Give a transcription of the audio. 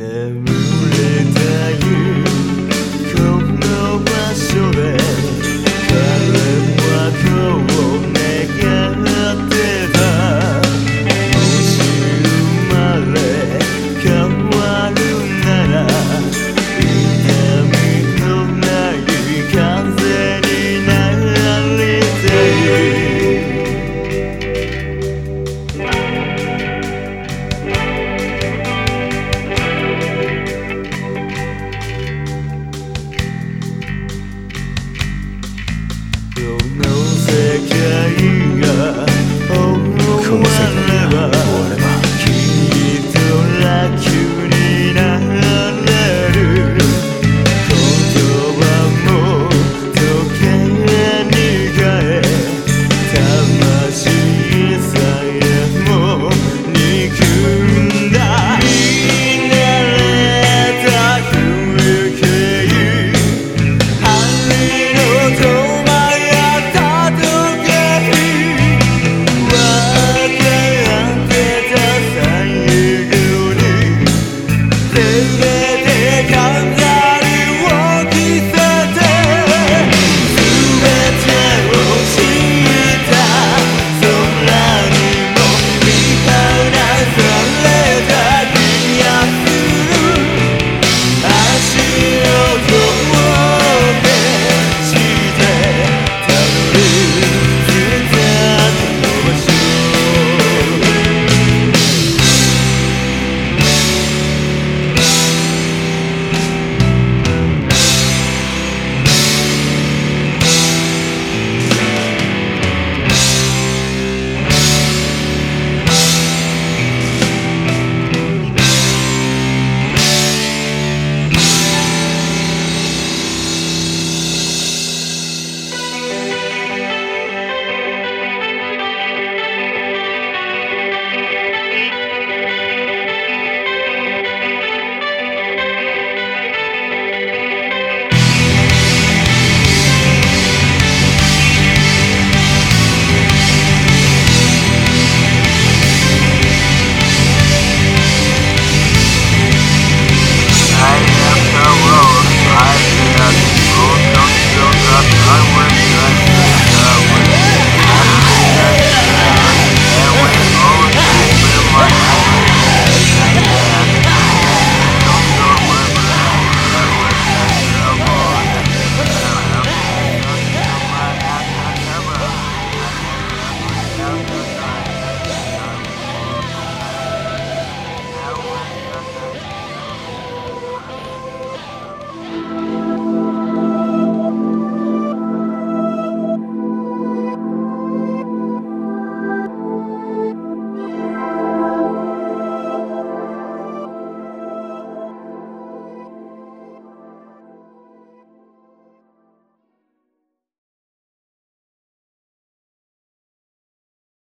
Never.